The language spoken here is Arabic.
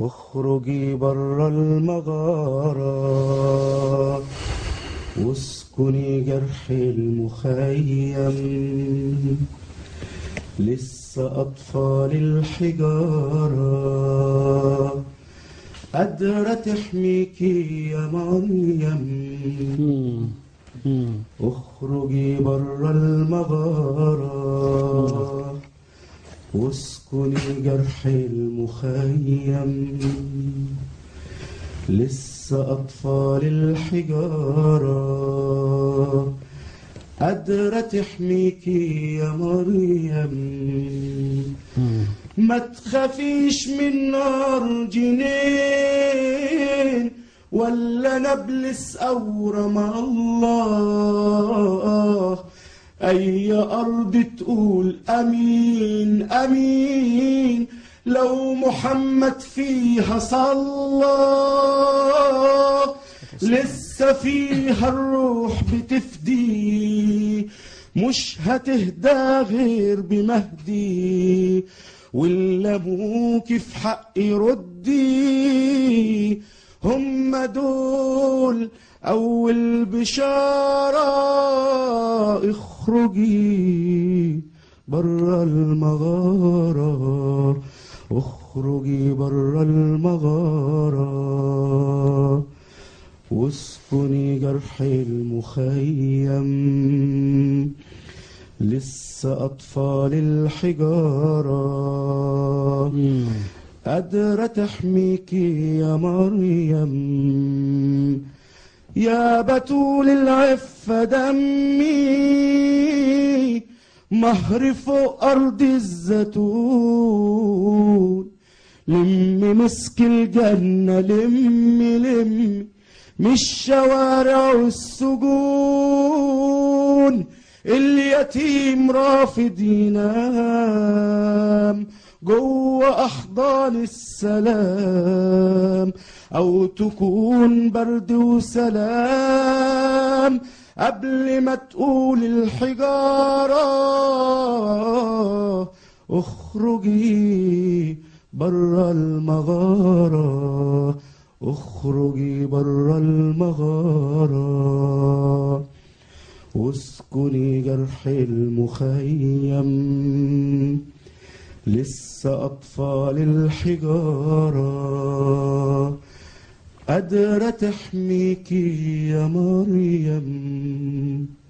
اخرجي بره المغارة. واسكني جرح المخيم. لسه أطفال الحجارة. قادرة تحميكي يا مريم. اخرجي بره المغارة. واسكني جرح المخيم. لسه أطفال الحجارة. قادرة تحميكي يا مريم. ما تخافيش من نار جنين ولا نبلس أورا مع الله. أي أرض تقول أمين أمين. لو محمد فيها صلى لسه فيها الروح بتفدي. مش هتهدى غير بمهدي. واللي أبوك في حقي ردي هم دول أول بشارة أخرجي برا المغارة. أخرجي برا المغارة. واسكني جرح المخيم. لسه أطفال الحجارة. قادرة تحميكي يا مريم. يا بتول العفة دمي مهر فوق أرض الزيتون لم مسك الجنة لم لم مش شوارع السجون. اليتيم رافض ينام جوه أحضان السلام. أو تكون برد وسلام قبل ما تقول الحجارة. أخرجي برا المغارة. أخرجي برا المغارة. واسكني جرح المخيم. لسه أطفال الحجارة. قادرة تحميكي يا مريم.